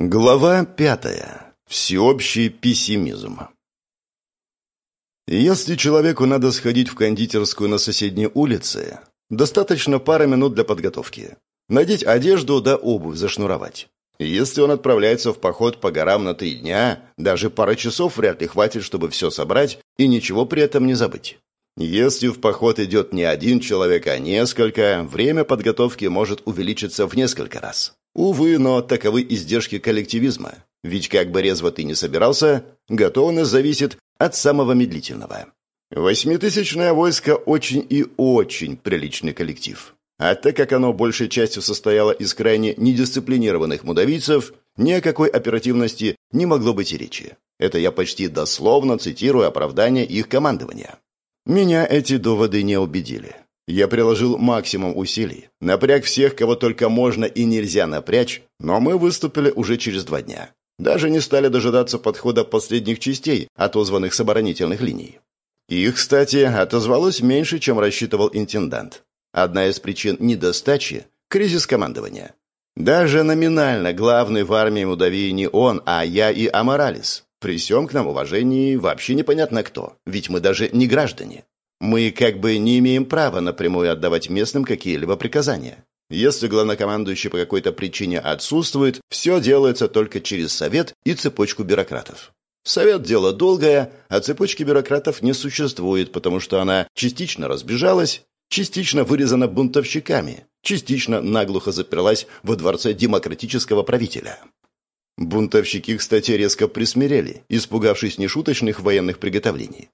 Глава пятая. Всеобщий пессимизм. Если человеку надо сходить в кондитерскую на соседней улице, достаточно пары минут для подготовки. Надеть одежду да обувь зашнуровать. Если он отправляется в поход по горам на три дня, даже пары часов вряд ли хватит, чтобы все собрать и ничего при этом не забыть. Если в поход идет не один человек, а несколько, время подготовки может увеличиться в несколько раз. Увы, но таковы издержки коллективизма. Ведь как бы резво ты не собирался, готовность зависит от самого медлительного. Восьмитысячное войско очень и очень приличный коллектив. А так как оно большей частью состояло из крайне недисциплинированных мудавийцев, ни о какой оперативности не могло быть и речи. Это я почти дословно цитирую оправдание их командования. Меня эти доводы не убедили. Я приложил максимум усилий, напряг всех, кого только можно и нельзя напрячь, но мы выступили уже через два дня. Даже не стали дожидаться подхода последних частей, отозванных с оборонительных линий. Их, кстати, отозвалось меньше, чем рассчитывал интендант. Одна из причин недостачи – кризис командования. Даже номинально главный в армии Мудавии не он, а я и Аморалис. При всем к нам уважении вообще непонятно кто, ведь мы даже не граждане. Мы как бы не имеем права напрямую отдавать местным какие-либо приказания. Если главнокомандующий по какой-то причине отсутствует, все делается только через совет и цепочку бюрократов. Совет – дело долгое, а цепочки бюрократов не существует, потому что она частично разбежалась, частично вырезана бунтовщиками, частично наглухо заперлась во дворце демократического правителя. Бунтовщики, кстати, резко присмирели, испугавшись нешуточных военных приготовлений.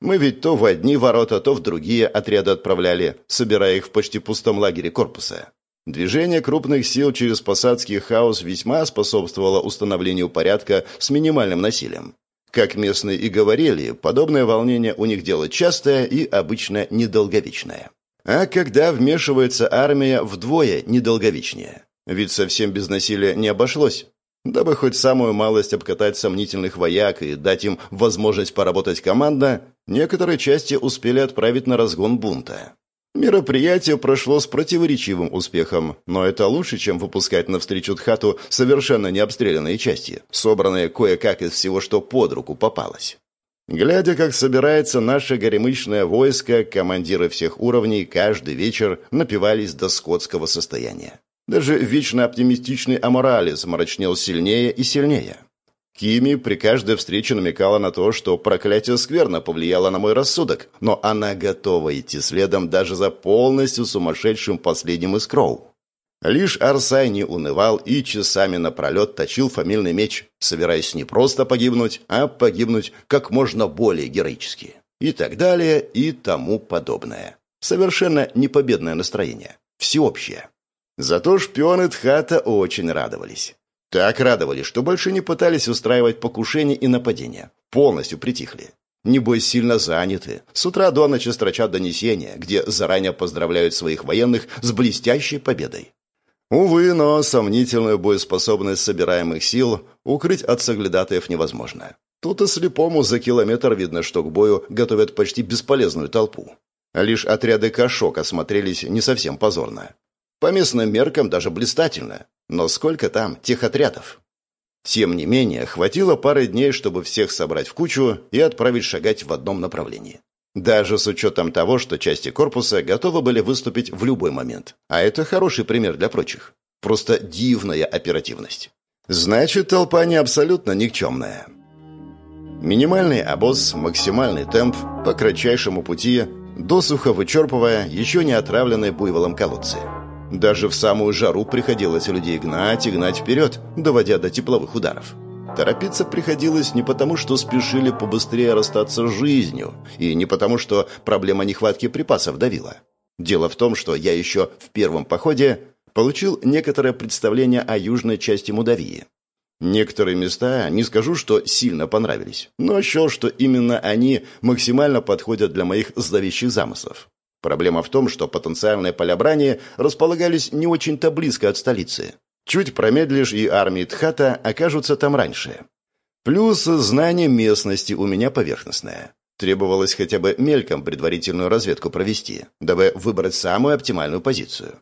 Мы ведь то в одни ворота, то в другие отряды отправляли, собирая их в почти пустом лагере корпуса. Движение крупных сил через посадский хаос весьма способствовало установлению порядка с минимальным насилием. Как местные и говорили, подобное волнение у них дело частое и обычно недолговечное. А когда вмешивается армия, вдвое недолговечнее. Ведь совсем без насилия не обошлось. Дабы хоть самую малость обкатать сомнительных вояк и дать им возможность поработать командно, некоторые части успели отправить на разгон бунта. Мероприятие прошло с противоречивым успехом, но это лучше, чем выпускать навстречу Тхату совершенно необстрелянные части, собранные кое-как из всего, что под руку попалось. Глядя, как собирается наше горемычное войско, командиры всех уровней каждый вечер напивались до скотского состояния. Даже вечно оптимистичный Аморалис мрачнел сильнее и сильнее. Кими при каждой встрече намекала на то, что проклятие скверно повлияло на мой рассудок, но она готова идти следом даже за полностью сумасшедшим последним из. Лишь Арсай не унывал и часами напролет точил фамильный меч, собираясь не просто погибнуть, а погибнуть как можно более героически. И так далее, и тому подобное. Совершенно непобедное настроение. Всеобщее. Зато шпионы Тхата очень радовались. Так радовались, что больше не пытались устраивать покушения и нападения. Полностью притихли. Небось, сильно заняты. С утра до ночи строчат донесения, где заранее поздравляют своих военных с блестящей победой. Увы, но сомнительную боеспособность собираемых сил укрыть от соглядатаев невозможно. Тут и слепому за километр видно, что к бою готовят почти бесполезную толпу. Лишь отряды кошок осмотрелись не совсем позорно. По местным меркам даже блистательно. Но сколько там тех отрядов? Тем не менее, хватило пары дней, чтобы всех собрать в кучу и отправить шагать в одном направлении. Даже с учетом того, что части корпуса готовы были выступить в любой момент. А это хороший пример для прочих. Просто дивная оперативность. Значит, толпа не абсолютно никчемная. Минимальный обоз, максимальный темп, по кратчайшему пути, досуха вычерпывая еще не отравленные буйволом колодцы. Даже в самую жару приходилось людей гнать и гнать вперед, доводя до тепловых ударов. Торопиться приходилось не потому, что спешили побыстрее расстаться с жизнью, и не потому, что проблема нехватки припасов давила. Дело в том, что я еще в первом походе получил некоторое представление о южной части Мудавии. Некоторые места, не скажу, что сильно понравились, но счел, что именно они максимально подходят для моих зловещих замыслов. Проблема в том, что потенциальные поля брани располагались не очень-то близко от столицы. Чуть промедлишь, и армии Тхата окажутся там раньше. Плюс знание местности у меня поверхностное. Требовалось хотя бы мельком предварительную разведку провести, дабы выбрать самую оптимальную позицию.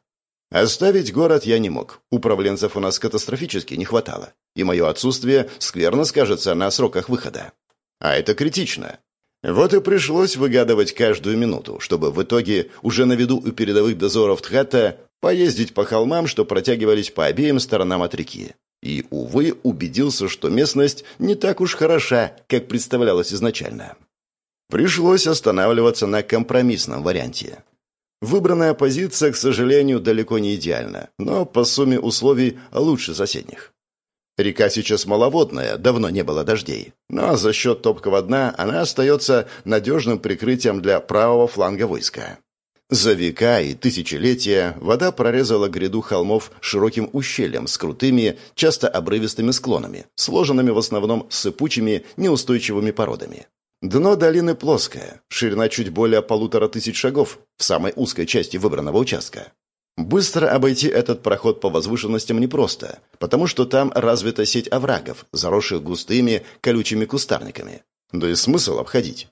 Оставить город я не мог. Управленцев у нас катастрофически не хватало. И мое отсутствие скверно скажется на сроках выхода. А это критично. Вот и пришлось выгадывать каждую минуту, чтобы в итоге уже на виду у передовых дозоров Тхата поездить по холмам, что протягивались по обеим сторонам от реки. И, увы, убедился, что местность не так уж хороша, как представлялось изначально. Пришлось останавливаться на компромиссном варианте. Выбранная позиция, к сожалению, далеко не идеальна, но по сумме условий лучше соседних. Река сейчас маловодная, давно не было дождей, но за счет топкого дна она остается надежным прикрытием для правого фланга войска. За века и тысячелетия вода прорезала гряду холмов широким ущельем с крутыми, часто обрывистыми склонами, сложенными в основном сыпучими, неустойчивыми породами. Дно долины плоское, ширина чуть более полутора тысяч шагов в самой узкой части выбранного участка. Быстро обойти этот проход по возвышенностям непросто, потому что там развита сеть оврагов, заросших густыми, колючими кустарниками. Да и смысл обходить.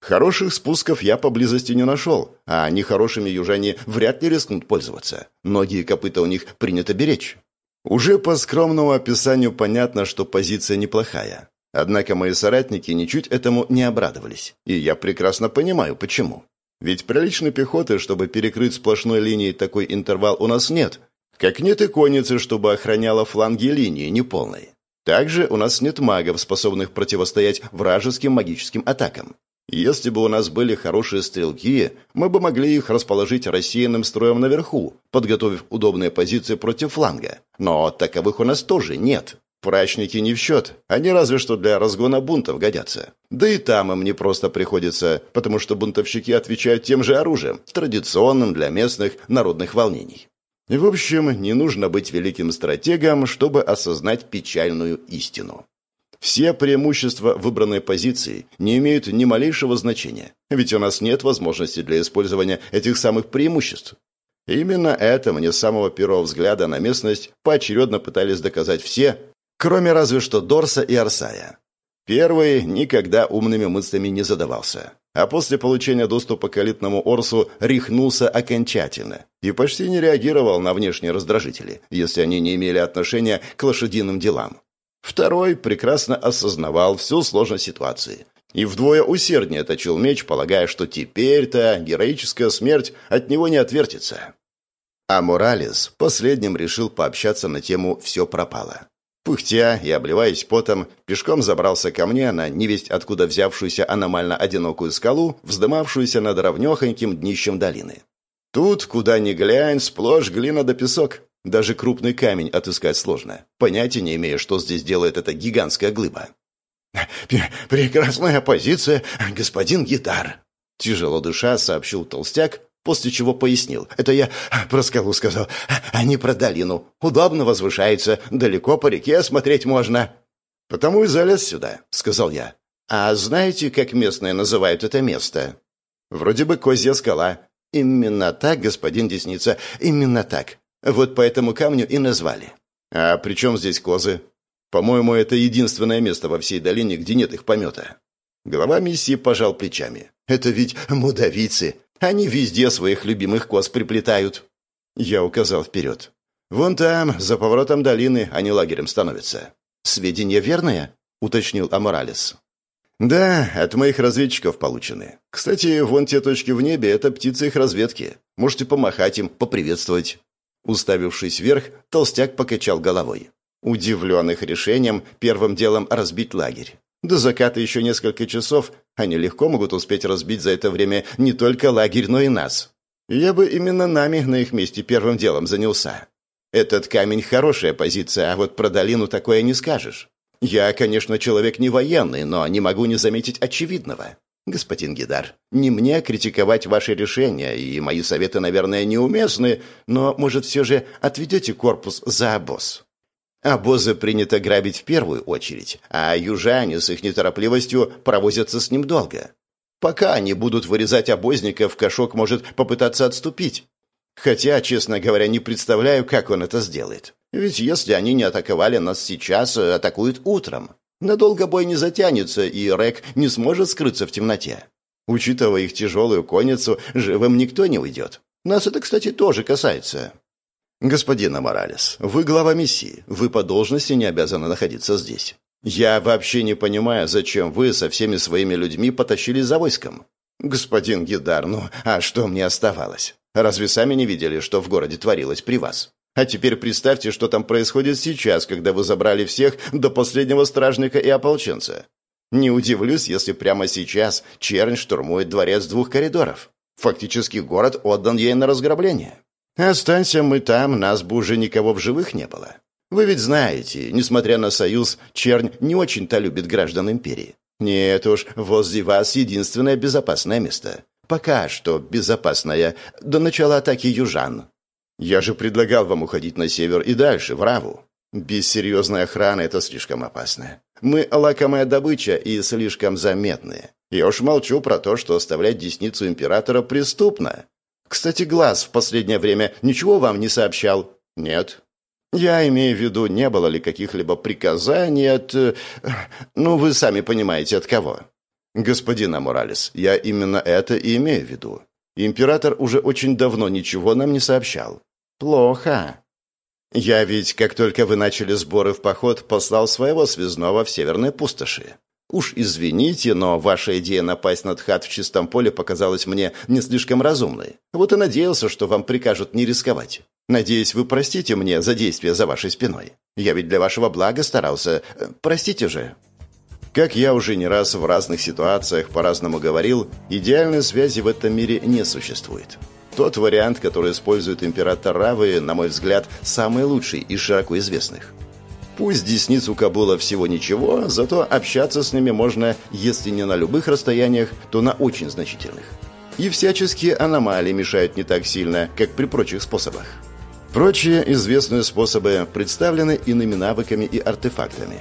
Хороших спусков я поблизости не нашел, а нехорошими южане вряд ли рискнут пользоваться. Ноги и копыта у них принято беречь. Уже по скромному описанию понятно, что позиция неплохая. Однако мои соратники ничуть этому не обрадовались, и я прекрасно понимаю, почему. Ведь приличной пехоты, чтобы перекрыть сплошной линией такой интервал, у нас нет. Как нет и конницы, чтобы охраняла фланги линии неполной. Также у нас нет магов, способных противостоять вражеским магическим атакам. Если бы у нас были хорошие стрелки, мы бы могли их расположить рассеянным строем наверху, подготовив удобные позиции против фланга. Но таковых у нас тоже нет. Прачники не в счет, они разве что для разгона бунтов годятся. Да и там им не просто приходится, потому что бунтовщики отвечают тем же оружием, традиционным для местных народных волнений. В общем, не нужно быть великим стратегом, чтобы осознать печальную истину. Все преимущества выбранной позиции не имеют ни малейшего значения, ведь у нас нет возможности для использования этих самых преимуществ. Именно это мне с самого первого взгляда на местность поочередно пытались доказать все, Кроме разве что Дорса и Арсая. Первый никогда умными мыслями не задавался, а после получения доступа к элитному Орсу рехнулся окончательно и почти не реагировал на внешние раздражители, если они не имели отношения к лошадиным делам. Второй прекрасно осознавал всю сложность ситуации и вдвое усерднее точил меч, полагая, что теперь-то героическая смерть от него не отвертится. А Моралес последним решил пообщаться на тему «все пропало». Пыхтя и обливаясь потом, пешком забрался ко мне на невесть откуда взявшуюся аномально одинокую скалу, вздымавшуюся над ровнёхоньким днищем долины. Тут, куда ни глянь, сплошь глина да песок. Даже крупный камень отыскать сложно. Понятия не имея, что здесь делает эта гигантская глыба. «Прекрасная позиция, господин Гитар!» Тяжело дыша, сообщил толстяк, после чего пояснил. «Это я про скалу сказал, а не про долину. Удобно возвышается, далеко по реке смотреть можно». «Потому и залез сюда», — сказал я. «А знаете, как местные называют это место?» «Вроде бы козья скала». «Именно так, господин Десница, именно так. Вот по этому камню и назвали». «А при чем здесь козы?» «По-моему, это единственное место во всей долине, где нет их помета». Глава миссии пожал плечами. «Это ведь мудавицы. Они везде своих любимых коз приплетают». Я указал вперед. «Вон там, за поворотом долины, они лагерем становятся». «Сведения верные?» — уточнил Аморалес. «Да, от моих разведчиков получены. Кстати, вон те точки в небе — это птицы их разведки. Можете помахать им, поприветствовать». Уставившись вверх, толстяк покачал головой. Удивлен их решением первым делом разбить лагерь. До заката еще несколько часов. Они легко могут успеть разбить за это время не только лагерь, но и нас. Я бы именно нами на их месте первым делом занялся. Этот камень – хорошая позиция, а вот про долину такое не скажешь. Я, конечно, человек не военный, но не могу не заметить очевидного. Господин Гидар, не мне критиковать ваши решения, и мои советы, наверное, неуместны, но, может, все же отведете корпус за обоз. Обозы принято грабить в первую очередь, а южане с их неторопливостью провозятся с ним долго. Пока они будут вырезать обозников, Кашок может попытаться отступить. Хотя, честно говоря, не представляю, как он это сделает. Ведь если они не атаковали нас сейчас, атакуют утром. Надолго бой не затянется, и Рек не сможет скрыться в темноте. Учитывая их тяжелую конницу, живым никто не уйдет. Нас это, кстати, тоже касается. «Господин Аморалес, вы глава миссии. Вы по должности не обязаны находиться здесь. Я вообще не понимаю, зачем вы со всеми своими людьми потащились за войском. Господин Гидар, ну, а что мне оставалось? Разве сами не видели, что в городе творилось при вас? А теперь представьте, что там происходит сейчас, когда вы забрали всех до последнего стражника и ополченца. Не удивлюсь, если прямо сейчас чернь штурмует дворец двух коридоров. Фактически город отдан ей на разграбление. Останься мы там, нас бы уже никого в живых не было. Вы ведь знаете, несмотря на союз, чернь не очень-то любит граждан империи. Нет уж, возле вас единственное безопасное место. Пока что безопасное, до начала атаки южан. Я же предлагал вам уходить на север и дальше, в Раву. Без серьезной охраны это слишком опасно. Мы лакомая добыча и слишком заметные. Я уж молчу про то, что оставлять десницу императора преступно. Кстати, Глаз в последнее время ничего вам не сообщал? Нет. Я имею в виду, не было ли каких-либо приказаний от... Э, ну, вы сами понимаете, от кого. Господин Аморалес, я именно это и имею в виду. Император уже очень давно ничего нам не сообщал. Плохо. Я ведь, как только вы начали сборы в поход, послал своего связного в северные пустоши. Уж извините, но ваша идея напасть на Тхат в чистом поле показалась мне не слишком разумной. Вот и надеялся, что вам прикажут не рисковать. Надеюсь, вы простите мне за действия за вашей спиной. Я ведь для вашего блага старался. Простите же. Как я уже не раз в разных ситуациях по-разному говорил, идеальной связи в этом мире не существует. Тот вариант, который использует император Равы, на мой взгляд, самый лучший из широко известных. Пусть десниц у Кабула всего ничего, зато общаться с ними можно, если не на любых расстояниях, то на очень значительных. И всяческие аномалии мешают не так сильно, как при прочих способах. Прочие известные способы представлены иными навыками и артефактами.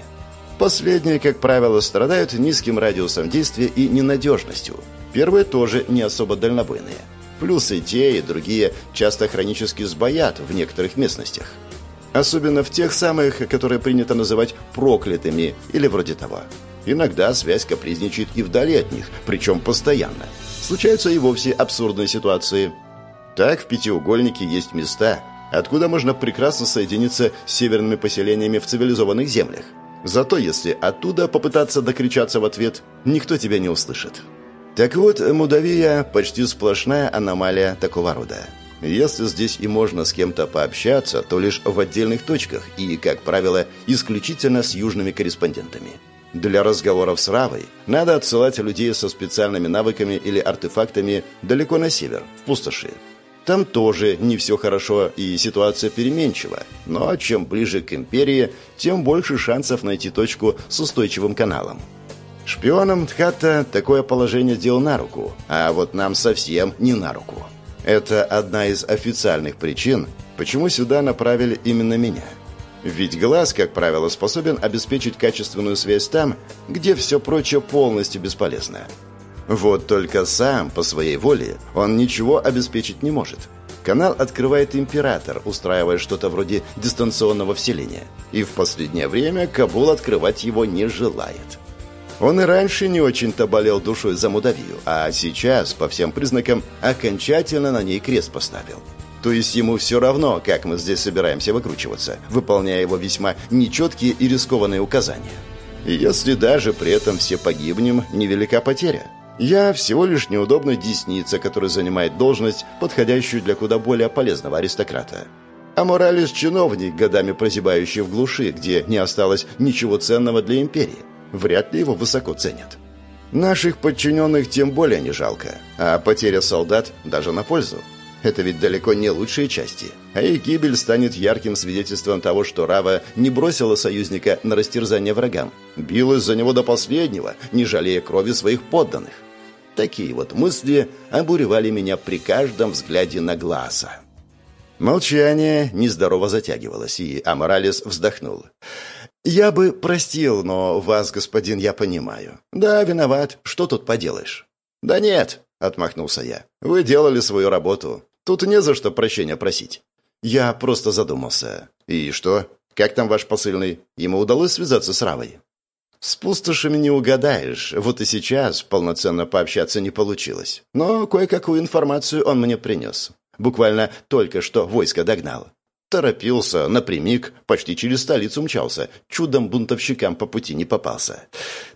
Последние, как правило, страдают низким радиусом действия и ненадежностью. Первые тоже не особо дальнобойные. Плюс и те, и другие часто хронически сбоят в некоторых местностях. Особенно в тех самых, которые принято называть проклятыми или вроде того. Иногда связь капризничает и вдали от них, причем постоянно. Случаются и вовсе абсурдные ситуации. Так в пятиугольнике есть места, откуда можно прекрасно соединиться с северными поселениями в цивилизованных землях. Зато если оттуда попытаться докричаться в ответ, никто тебя не услышит. Так вот, Мудавия – почти сплошная аномалия такого рода. Если здесь и можно с кем-то пообщаться, то лишь в отдельных точках и, как правило, исключительно с южными корреспондентами. Для разговоров с Равой надо отсылать людей со специальными навыками или артефактами далеко на север, в пустоши. Там тоже не все хорошо и ситуация переменчива, но чем ближе к империи, тем больше шансов найти точку с устойчивым каналом. Шпионам Тхата такое положение дел на руку, а вот нам совсем не на руку. Это одна из официальных причин, почему сюда направили именно меня. Ведь глаз, как правило, способен обеспечить качественную связь там, где все прочее полностью бесполезно. Вот только сам, по своей воле, он ничего обеспечить не может. Канал открывает император, устраивая что-то вроде дистанционного вселения. И в последнее время Кабул открывать его не желает. Он и раньше не очень-то болел душой за Мудавию, а сейчас, по всем признакам, окончательно на ней крест поставил. То есть ему все равно, как мы здесь собираемся выкручиваться, выполняя его весьма нечеткие и рискованные указания. Если даже при этом все погибнем, невелика потеря. Я всего лишь неудобная десница, которая занимает должность, подходящую для куда более полезного аристократа. А Моралес – чиновник, годами прозябающий в глуши, где не осталось ничего ценного для империи вряд ли его высоко ценят. Наших подчиненных тем более не жалко, а потеря солдат даже на пользу. Это ведь далеко не лучшие части. А их гибель станет ярким свидетельством того, что Рава не бросила союзника на растерзание врагам. Билась за него до последнего, не жалея крови своих подданных. Такие вот мысли обуревали меня при каждом взгляде на глаза. Молчание нездорово затягивалось, и Аморалес вздохнул. «Я бы простил, но вас, господин, я понимаю. Да, виноват. Что тут поделаешь?» «Да нет», — отмахнулся я. «Вы делали свою работу. Тут не за что прощения просить». Я просто задумался. «И что? Как там ваш посыльный? Ему удалось связаться с Равой?» «С пустошами не угадаешь. Вот и сейчас полноценно пообщаться не получилось. Но кое-какую информацию он мне принес. Буквально только что войско догнал. Торопился, напрямик, почти через столицу мчался. Чудом бунтовщикам по пути не попался.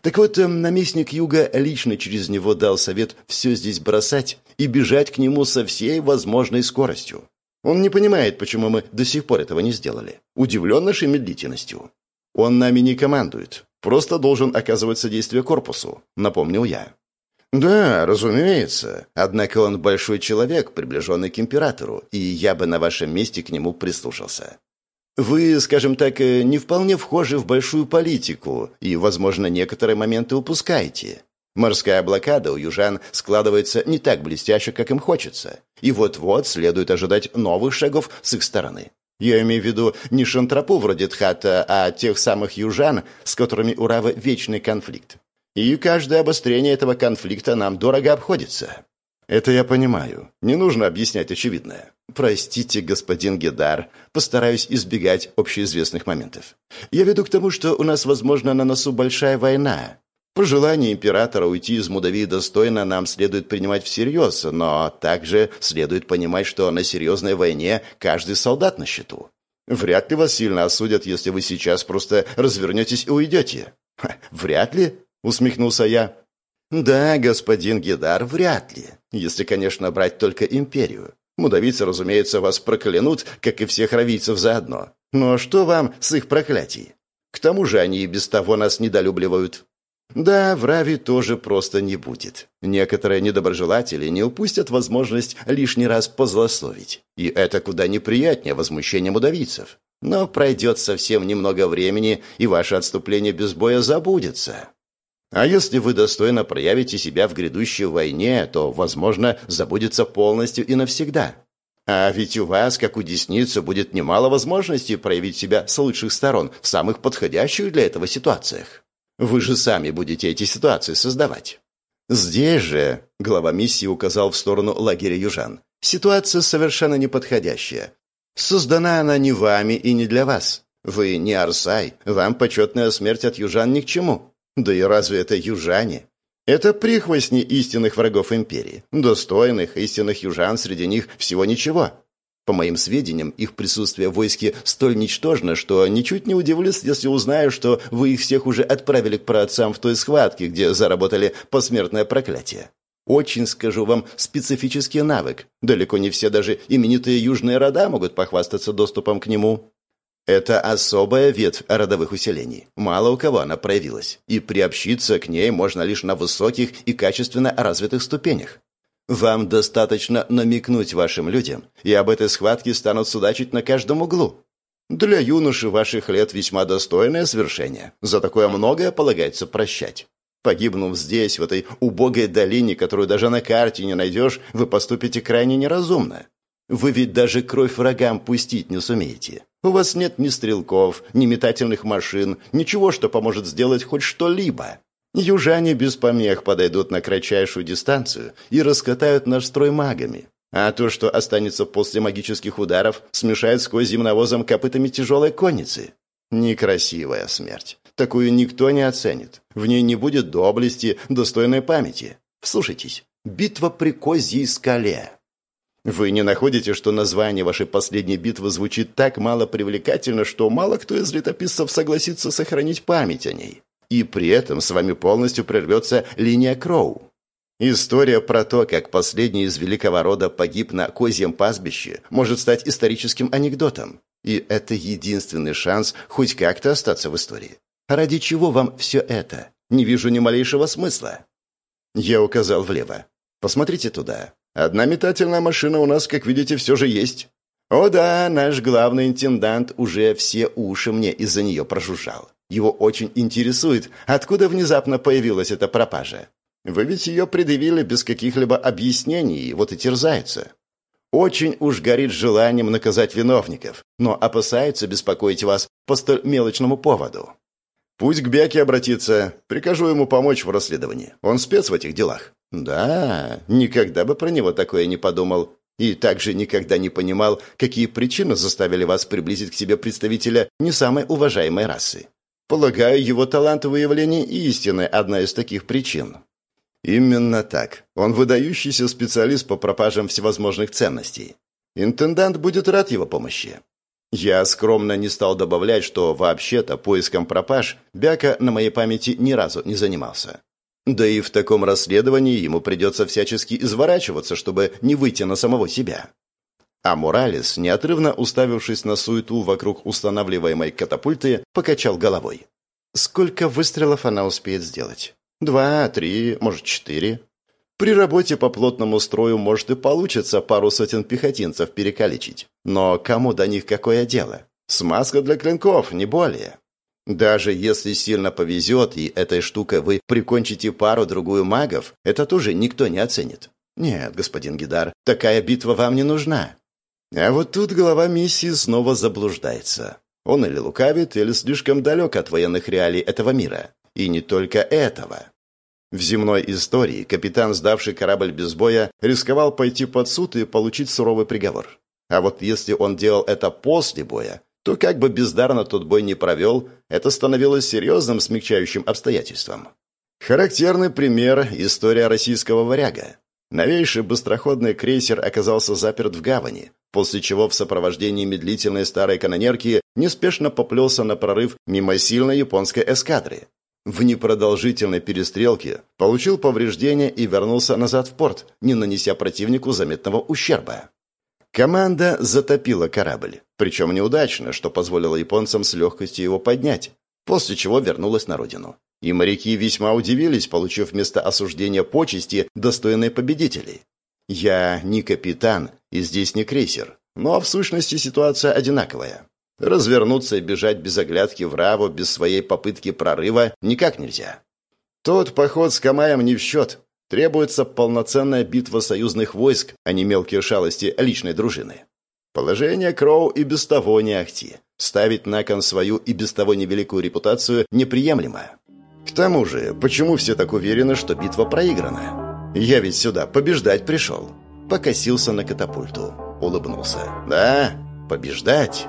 Так вот, эм, наместник Юга лично через него дал совет все здесь бросать и бежать к нему со всей возможной скоростью. Он не понимает, почему мы до сих пор этого не сделали. Удивлен нашей медлительностью. Он нами не командует. Просто должен оказывать содействие корпусу, напомнил я. «Да, разумеется. Однако он большой человек, приближенный к императору, и я бы на вашем месте к нему прислушался. Вы, скажем так, э, не вполне вхожи в большую политику и, возможно, некоторые моменты упускаете. Морская блокада у южан складывается не так блестяще, как им хочется, и вот-вот следует ожидать новых шагов с их стороны. Я имею в виду не шантропу вроде Тхата, а тех самых южан, с которыми у Равы вечный конфликт. И каждое обострение этого конфликта нам дорого обходится. Это я понимаю. Не нужно объяснять очевидное. Простите, господин Гедар, постараюсь избегать общеизвестных моментов. Я веду к тому, что у нас, возможно, на носу большая война. По желанию императора уйти из Мудавии достойно нам следует принимать всерьез, но также следует понимать, что на серьезной войне каждый солдат на счету. Вряд ли вас сильно осудят, если вы сейчас просто развернетесь и уйдете. Вряд ли, усмехнулся я. Да, господин Гидар, вряд ли. Если, конечно, брать только империю. Мудавицы, разумеется, вас проклянут, как и всех равийцев заодно. Но что вам с их проклятий? К тому же они и без того нас недолюбливают. Да, в Рави тоже просто не будет. Некоторые недоброжелатели не упустят возможность лишний раз позлословить. И это куда неприятнее возмущения мудавийцев. Но пройдет совсем немного времени, и ваше отступление без боя забудется. А если вы достойно проявите себя в грядущей войне, то, возможно, забудется полностью и навсегда. А ведь у вас, как у десницы, будет немало возможностей проявить себя с лучших сторон в самых подходящих для этого ситуациях. Вы же сами будете эти ситуации создавать. Здесь же, глава миссии указал в сторону лагеря южан, ситуация совершенно неподходящая. Создана она не вами и не для вас. Вы не Арсай, вам почетная смерть от южан ни к чему. Да и разве это южане? Это прихвостни истинных врагов империи. Достойных истинных южан среди них всего ничего. По моим сведениям, их присутствие в войске столь ничтожно, что ничуть не удивлюсь, если узнаю, что вы их всех уже отправили к праотцам в той схватке, где заработали посмертное проклятие. Очень, скажу вам, специфический навык. Далеко не все даже именитые южные рода могут похвастаться доступом к нему. Это особая ветвь родовых усилений. Мало у кого она проявилась, и приобщиться к ней можно лишь на высоких и качественно развитых ступенях. Вам достаточно намекнуть вашим людям, и об этой схватке станут судачить на каждом углу. Для юноши ваших лет весьма достойное свершение. За такое многое полагается прощать. Погибнув здесь, в этой убогой долине, которую даже на карте не найдешь, вы поступите крайне неразумно. Вы ведь даже кровь врагам пустить не сумеете. У вас нет ни стрелков, ни метательных машин, ничего, что поможет сделать хоть что-либо. Южане без помех подойдут на кратчайшую дистанцию и раскатают наш строй магами. А то, что останется после магических ударов, смешают с земновозом копытами тяжелой конницы. Некрасивая смерть. Такую никто не оценит. В ней не будет доблести, достойной памяти. Вслушайтесь. Битва при Козьей скале. Вы не находите, что название вашей последней битвы звучит так мало привлекательно, что мало кто из летописцев согласится сохранить память о ней? И при этом с вами полностью прервется линия Кроу. История про то, как последний из великого рода погиб на козьем пастбище, может стать историческим анекдотом. И это единственный шанс хоть как-то остаться в истории. Ради чего вам все это? Не вижу ни малейшего смысла. Я указал влево. Посмотрите туда. Одна метательная машина у нас, как видите, все же есть. О да, наш главный интендант уже все уши мне из-за нее прожужжал. Его очень интересует, откуда внезапно появилась эта пропажа. Вы ведь ее предъявили без каких-либо объяснений, вот и терзается. Очень уж горит желанием наказать виновников, но опасается беспокоить вас по столь мелочному поводу. Пусть к Бяке обратится, прикажу ему помочь в расследовании. Он спец в этих делах. Да, никогда бы про него такое не подумал. И также никогда не понимал, какие причины заставили вас приблизить к себе представителя не самой уважаемой расы. Полагаю, его талант в выявлении истины – одна из таких причин. Именно так. Он выдающийся специалист по пропажам всевозможных ценностей. Интендант будет рад его помощи. Я скромно не стал добавлять, что вообще-то поиском пропаж Бяка на моей памяти ни разу не занимался. Да и в таком расследовании ему придется всячески изворачиваться, чтобы не выйти на самого себя. А Моралес, неотрывно уставившись на суету вокруг устанавливаемой катапульты, покачал головой. Сколько выстрелов она успеет сделать? Два, три, может, четыре? При работе по плотному строю может и получится пару сотен пехотинцев перекалечить. Но кому до них какое дело? Смазка для клинков, не более. Даже если сильно повезет, и этой штукой вы прикончите пару-другую магов, это тоже никто не оценит. Нет, господин Гидар, такая битва вам не нужна. А вот тут глава миссии снова заблуждается. Он или лукавит, или слишком далек от военных реалий этого мира. И не только этого. В земной истории капитан, сдавший корабль без боя, рисковал пойти под суд и получить суровый приговор. А вот если он делал это после боя, то как бы бездарно тот бой не провел, это становилось серьезным смягчающим обстоятельством. Характерный пример – история российского варяга. Новейший быстроходный крейсер оказался заперт в гавани, после чего в сопровождении медлительной старой канонерки неспешно поплелся на прорыв мимо сильной японской эскадры. В непродолжительной перестрелке получил повреждения и вернулся назад в порт, не нанеся противнику заметного ущерба. Команда затопила корабль, причем неудачно, что позволило японцам с легкостью его поднять, после чего вернулась на родину. И моряки весьма удивились, получив вместо осуждения почести достойные победителей. Я не капитан и здесь не крейсер, но в сущности ситуация одинаковая. Развернуться и бежать без оглядки в Раву без своей попытки прорыва никак нельзя. Тот поход с Камаем не в счет, Требуется полноценная битва союзных войск, а не мелкие шалости личной дружины. Положение Кроу и без того не ахти. Ставить на кон свою и без того невеликую репутацию неприемлемо. К тому же, почему все так уверены, что битва проиграна? Я ведь сюда побеждать пришел. Покосился на катапульту. Улыбнулся. Да, побеждать.